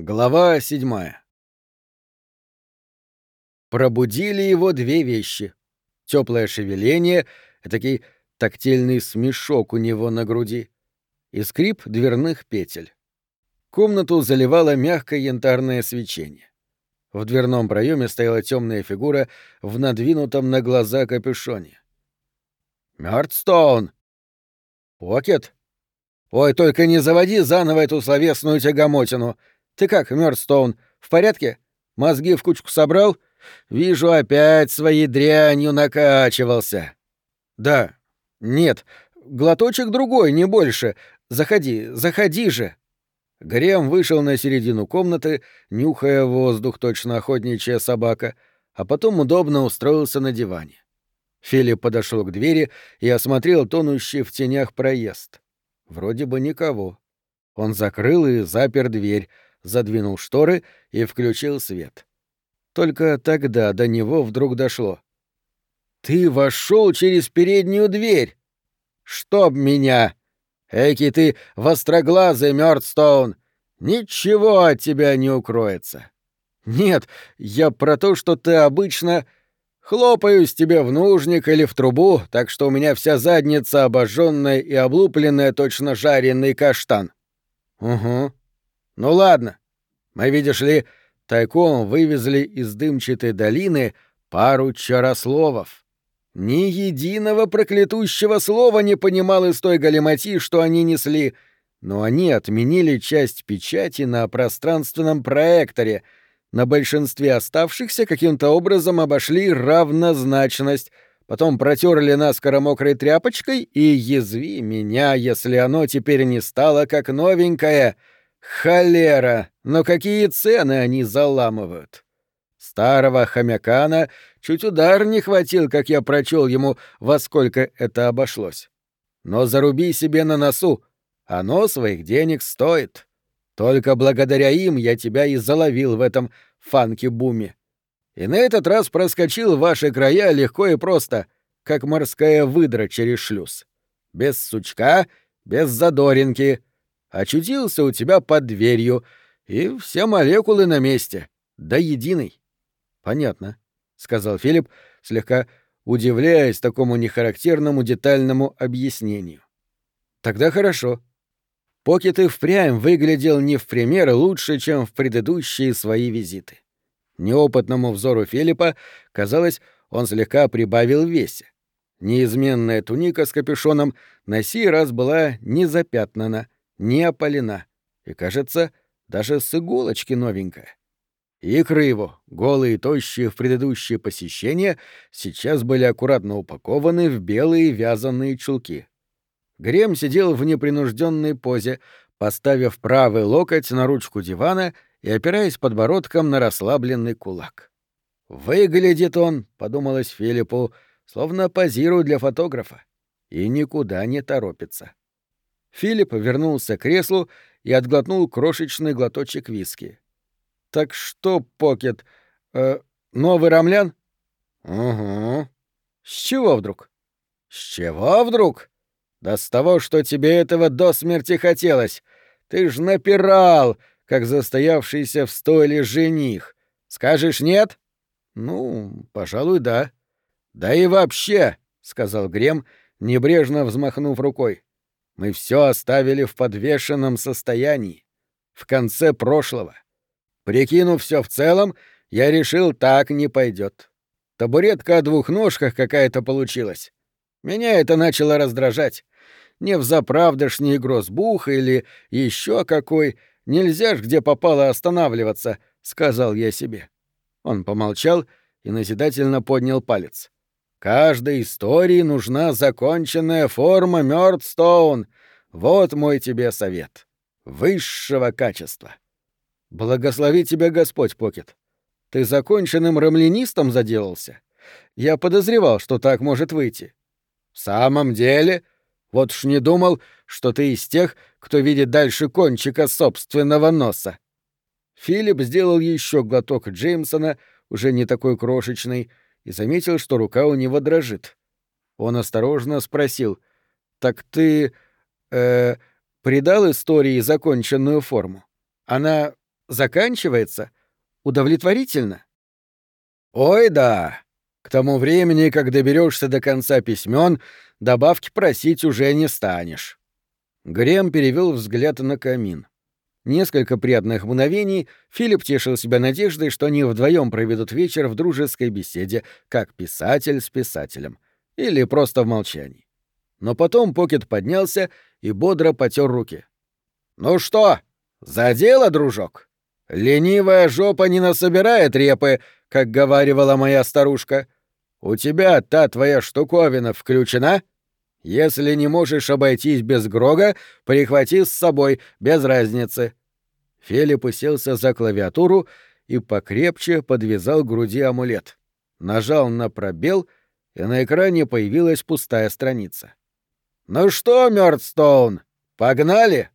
Глава седьмая. Пробудили его две вещи. Теплое шевеление, такой тактильный смешок у него на груди, и скрип дверных петель. Комнату заливало мягкое янтарное свечение. В дверном проеме стояла темная фигура в надвинутом на глаза капюшоне. Мёрдстоун! Покет? Ой, только не заводи заново эту словесную тягомотину. Ты как, Мёрдстоун, в порядке? Мозги в кучку собрал? Вижу, опять своей дрянью накачивался. Да. Нет. Глоточек другой, не больше. Заходи, заходи же. Грем вышел на середину комнаты, нюхая воздух, точно охотничья собака, а потом удобно устроился на диване. Филипп подошел к двери и осмотрел тонущий в тенях проезд. Вроде бы никого. Он закрыл и запер дверь, задвинул шторы и включил свет. Только тогда до него вдруг дошло. «Ты вошел через переднюю дверь! Чтоб меня! Эки ты востроглазый, Мёрдстоун! Ничего от тебя не укроется! Нет, я про то, что ты обычно...» Хлопаюсь тебе в нужник или в трубу, так что у меня вся задница обожженная и облупленная, точно жареный каштан. Угу. Ну ладно. Мы, видишь ли, тайком вывезли из дымчатой долины пару чарословов. Ни единого проклятущего слова не понимал из той галимати, что они несли, но они отменили часть печати на пространственном проекторе — на большинстве оставшихся каким-то образом обошли равнозначность, потом протерли наскоро мокрой тряпочкой и язви меня, если оно теперь не стало как новенькое. Холера! Но какие цены они заламывают! Старого хомякана чуть удар не хватил, как я прочел ему, во сколько это обошлось. Но заруби себе на носу, оно своих денег стоит. Только благодаря им я тебя и заловил в этом фанки-буме. И на этот раз проскочил в ваши края легко и просто, как морская выдра через шлюз. Без сучка, без задоринки. Очутился у тебя под дверью, и все молекулы на месте, до единой. — Понятно, — сказал Филипп, слегка удивляясь такому нехарактерному детальному объяснению. — Тогда хорошо. Покет и впрямь выглядел не в пример лучше, чем в предыдущие свои визиты. Неопытному взору Филиппа, казалось, он слегка прибавил в весе. Неизменная туника с капюшоном на сей раз была не запятнана, не опалена, и, кажется, даже с иголочки новенькая. Икры его, голые и тощие в предыдущее посещение, сейчас были аккуратно упакованы в белые вязаные чулки. Грем сидел в непринужденной позе, поставив правый локоть на ручку дивана и опираясь подбородком на расслабленный кулак. «Выглядит он», — подумалось Филиппу, — «словно позирует для фотографа. И никуда не торопится». Филипп вернулся к креслу и отглотнул крошечный глоточек виски. «Так что, Покет, э, новый рамлян?» «Угу. С чего вдруг?» «С чего вдруг?» Да с того, что тебе этого до смерти хотелось. Ты ж напирал, как застоявшийся в стойле жених. Скажешь нет? Ну, пожалуй, да. Да и вообще, сказал Грем, небрежно взмахнув рукой. Мы все оставили в подвешенном состоянии, в конце прошлого. Прикинув все в целом, я решил, так не пойдет. Табуретка о двух ножках какая-то получилась. Меня это начало раздражать не в заправдошний грозбух или еще какой. Нельзя ж где попало останавливаться, — сказал я себе. Он помолчал и назидательно поднял палец. Каждой истории нужна законченная форма Мёрдстоун. Вот мой тебе совет. Высшего качества. Благослови тебя Господь, Покет. Ты законченным рамлинистом заделался? Я подозревал, что так может выйти. В самом деле, — вот уж не думал, что ты из тех, кто видит дальше кончика собственного носа. Филипп сделал еще глоток Джеймсона, уже не такой крошечный, и заметил, что рука у него дрожит. Он осторожно спросил: "Так ты э придал истории законченную форму? Она заканчивается? Удовлетворительно? Ой, да. К тому времени, как доберешься до конца письмен, добавки просить уже не станешь. Грем перевел взгляд на камин. Несколько приятных мгновений Филипп тешил себя надеждой, что они вдвоем проведут вечер в дружеской беседе, как писатель с писателем, или просто в молчании. Но потом Покет поднялся и бодро потер руки. «Ну что, за дело, дружок? Ленивая жопа не насобирает репы, как говаривала моя старушка. У тебя та твоя штуковина включена?» Если не можешь обойтись без Грога, прихвати с собой, без разницы. Филипп уселся за клавиатуру и покрепче подвязал к груди амулет. Нажал на пробел, и на экране появилась пустая страница. «Ну что, Мёрдстоун, погнали?»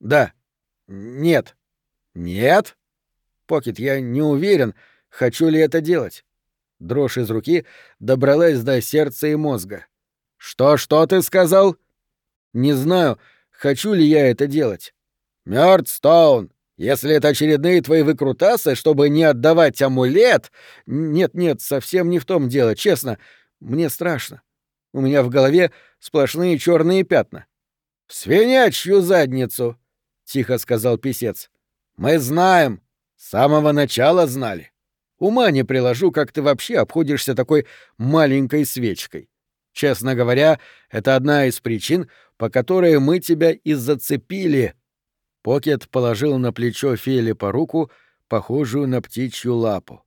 «Да». «Нет». «Нет?» «Покет, я не уверен, хочу ли это делать». Дрожь из руки добралась до сердца и мозга. «Что-что ты сказал?» «Не знаю, хочу ли я это делать». «Мёрдстоун, если это очередные твои выкрутасы, чтобы не отдавать амулет...» «Нет-нет, совсем не в том дело, честно. Мне страшно. У меня в голове сплошные черные пятна». «В свинячью задницу!» — тихо сказал писец. «Мы знаем. С самого начала знали. Ума не приложу, как ты вообще обходишься такой маленькой свечкой. Честно говоря, это одна из причин, по которой мы тебя и зацепили. Покет положил на плечо Филиппа руку, похожую на птичью лапу.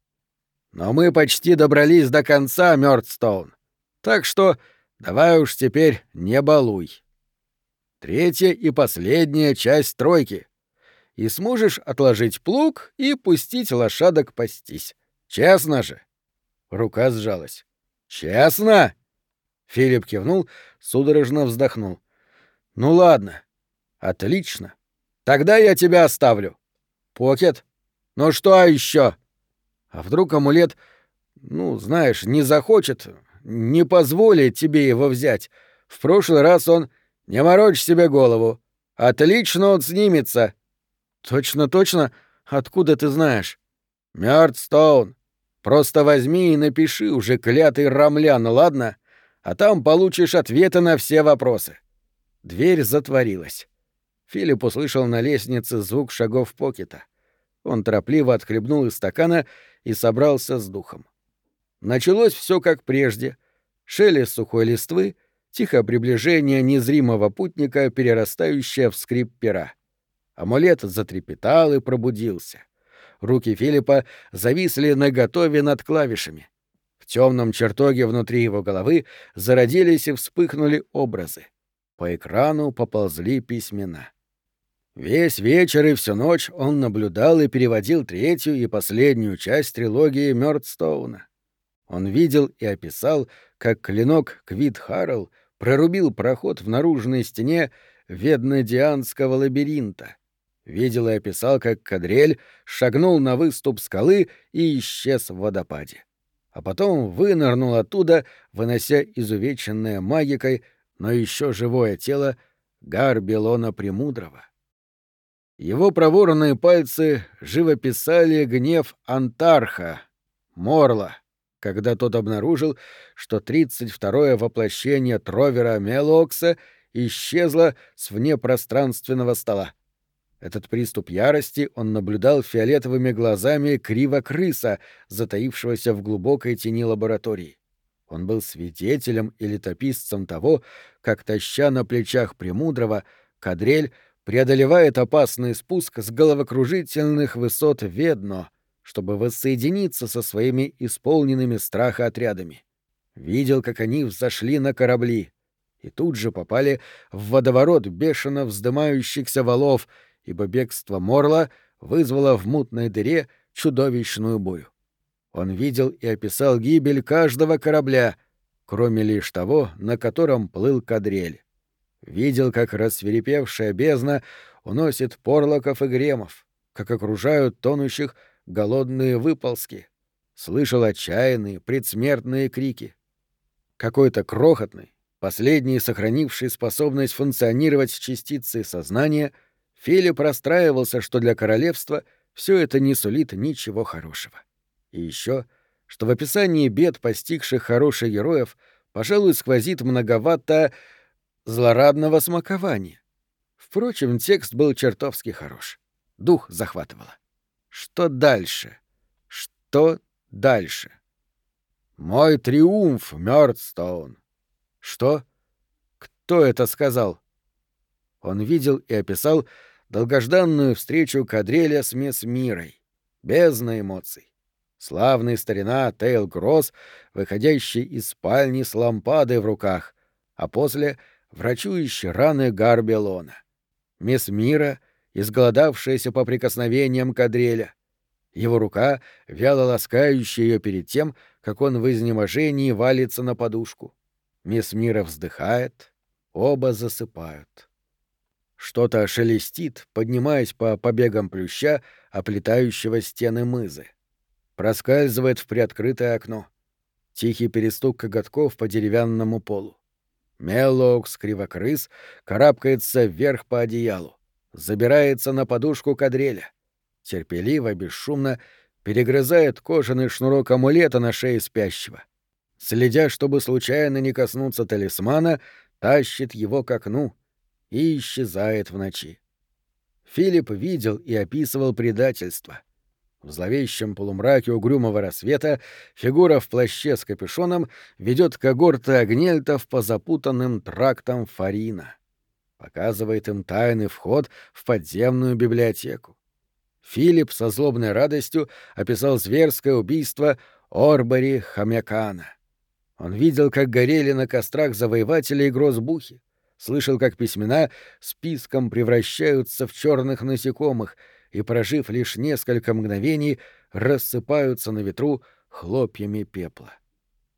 Но мы почти добрались до конца, Мёрдстоун. Так что давай уж теперь не балуй. Третья и последняя часть тройки. И сможешь отложить плуг и пустить лошадок пастись. Честно же. Рука сжалась. Честно? Филипп кивнул, судорожно вздохнул. «Ну ладно. Отлично. Тогда я тебя оставлю. Покет? Ну что еще? А вдруг амулет, ну, знаешь, не захочет, не позволит тебе его взять. В прошлый раз он... Не морочь себе голову. Отлично он снимется. Точно, точно. Откуда ты знаешь? Мёрдстоун. Просто возьми и напиши уже клятый рамлян, ладно? а там получишь ответы на все вопросы. Дверь затворилась. Филипп услышал на лестнице звук шагов Покета. Он торопливо отхлебнул из стакана и собрался с духом. Началось все как прежде. Шелест сухой листвы, тихое приближение незримого путника, перерастающее в скрип пера. Амулет затрепетал и пробудился. Руки Филиппа зависли наготове над клавишами темном чертоге внутри его головы зародились и вспыхнули образы. По экрану поползли письмена. Весь вечер и всю ночь он наблюдал и переводил третью и последнюю часть трилогии Мёрдстоуна. Он видел и описал, как клинок Квит Харрелл прорубил проход в наружной стене Веднодианского лабиринта. Видел и описал, как Кадрель шагнул на выступ скалы и исчез в водопаде а потом вынырнул оттуда, вынося изувеченное магикой, но еще живое тело Гарбелона Премудрого. Его проворные пальцы живописали гнев Антарха, Морла, когда тот обнаружил, что 32-е воплощение Тровера Мелокса исчезло с внепространственного стола. Этот приступ ярости он наблюдал фиолетовыми глазами криво-крыса, затаившегося в глубокой тени лаборатории. Он был свидетелем и летописцем того, как, таща на плечах Премудрого, кадрель преодолевает опасный спуск с головокружительных высот Ведно, чтобы воссоединиться со своими исполненными страха отрядами. Видел, как они взошли на корабли и тут же попали в водоворот бешено вздымающихся валов — ибо бегство Морла вызвало в мутной дыре чудовищную бою. Он видел и описал гибель каждого корабля, кроме лишь того, на котором плыл кадрель. Видел, как рассверепевшая бездна уносит порлоков и гремов, как окружают тонущих голодные выползки. Слышал отчаянные, предсмертные крики. Какой-то крохотный, последний сохранивший способность функционировать с частицей сознания — Филипп расстраивался, что для королевства все это не сулит ничего хорошего. И еще, что в описании бед, постигших хороших героев, пожалуй, сквозит многовато злорадного смакования. Впрочем, текст был чертовски хорош. Дух захватывало. Что дальше? Что дальше? «Мой триумф, Мёрдстоун!» «Что? Кто это сказал?» Он видел и описал долгожданную встречу Кадреля с мисс Мирой. Бездна эмоций. Славный старина Тейл Гросс, выходящий из спальни с лампадой в руках, а после — врачующий раны Гарбелона. Мисс Мира, изголодавшаяся по прикосновениям Кадреля. Его рука, вяло ласкающая ее перед тем, как он в изнеможении валится на подушку. Мисс Мира вздыхает, оба засыпают. Что-то шелестит, поднимаясь по побегам плюща, оплетающего стены мызы. Проскальзывает в приоткрытое окно. Тихий перестук коготков по деревянному полу. Меллоукс кривокрыс карабкается вверх по одеялу, забирается на подушку кадреля. Терпеливо, бесшумно перегрызает кожаный шнурок амулета на шее спящего. Следя, чтобы случайно не коснуться талисмана, тащит его к окну и исчезает в ночи. Филипп видел и описывал предательство. В зловещем полумраке угрюмого рассвета фигура в плаще с капюшоном ведет когорты огнельтов по запутанным трактам Фарина. Показывает им тайный вход в подземную библиотеку. Филипп со злобной радостью описал зверское убийство Орбари Хамякана. Он видел, как горели на кострах завоеватели и грозбухи, слышал, как письмена списком превращаются в черных насекомых и, прожив лишь несколько мгновений, рассыпаются на ветру хлопьями пепла.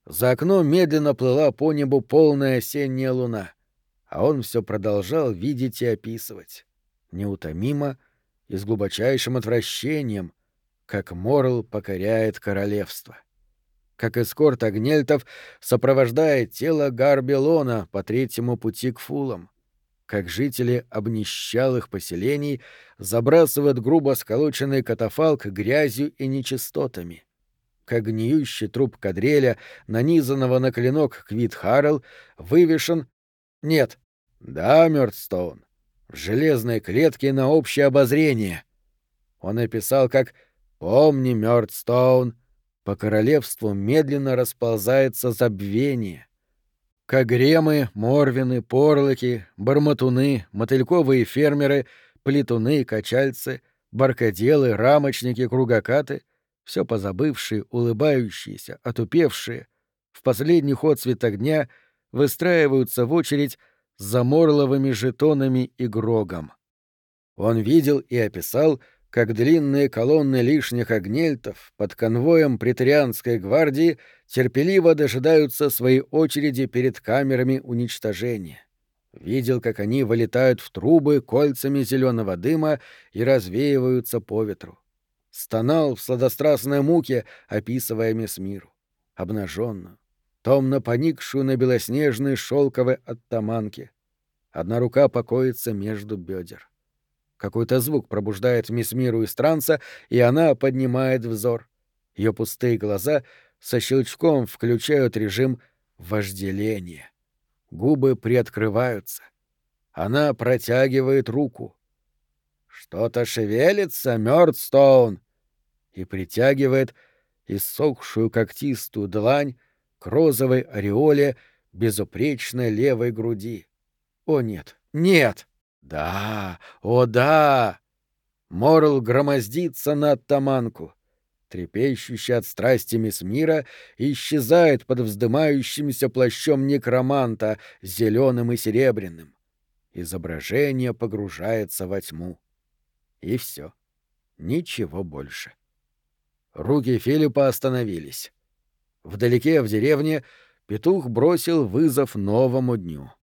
За окном медленно плыла по небу полная осенняя луна, а он все продолжал видеть и описывать. Неутомимо и с глубочайшим отвращением, как Морл покоряет королевство. — как эскорт Агнельтов сопровождает тело Гарбелона по третьему пути к фулам, как жители обнищалых поселений забрасывают грубо сколоченный катафалк грязью и нечистотами, как гниющий труп кадреля, нанизанного на клинок Квит Харрелл, вывешен... Нет, да, Мёрдстоун, в железной клетке на общее обозрение. Он описал как «Помни, Мёрдстоун, по королевству медленно расползается забвение. Кагремы, морвины, порлоки, барматуны, мотыльковые фермеры, плетуны, качальцы, баркоделы, рамочники, кругокаты — все позабывшие, улыбающиеся, отупевшие, в последний ход цветогня выстраиваются в очередь с заморловыми жетонами и грогом. Он видел и описал как длинные колонны лишних огнельтов под конвоем претарианской гвардии терпеливо дожидаются своей очереди перед камерами уничтожения. Видел, как они вылетают в трубы кольцами зеленого дыма и развеиваются по ветру. Стонал в сладострастной муке, описывая Месмиру, обнаженную, томно поникшую на белоснежной шелковой оттаманке. Одна рука покоится между бедер. Какой-то звук пробуждает мисс Миру из транса, и она поднимает взор. Ее пустые глаза со щелчком включают режим вожделения. Губы приоткрываются. Она протягивает руку. «Что-то шевелится, Мёрдстоун!» и притягивает иссохшую когтистую длань к розовой ореоле безупречной левой груди. «О нет, нет!» Да, о да! Морл громоздится на оттаманку. Трепещущий от страсти мисс мира исчезает под вздымающимся плащом некроманта, зеленым и серебряным. Изображение погружается во тьму. И все. Ничего больше. Руки Филиппа остановились. Вдалеке, в деревне, петух бросил вызов новому дню —